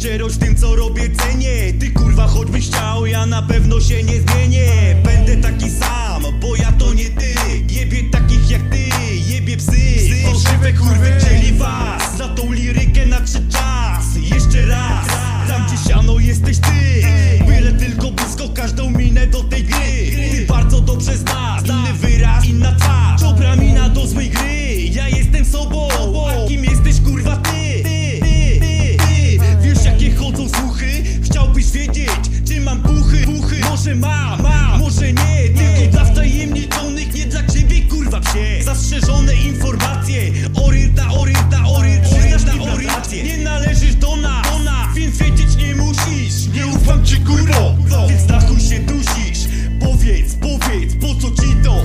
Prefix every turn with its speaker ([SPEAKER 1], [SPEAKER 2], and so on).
[SPEAKER 1] szczerość tym co robię cenię. Ty kurwa choćbyś chciał, ja na pewno się nie zmienię Może ma, ma, może nie Tylko dla wtajemniczonych, nie dla ciebie kurwa psie. Zastrzeżone informacje. Orynta, orynta, orynta Orynta, orynta, nie należysz do nas. Więc wiedzieć nie musisz. Nie ufam ci kurwo. Więc dachuj się dusisz. Powiedz, powiedz, po co ci to?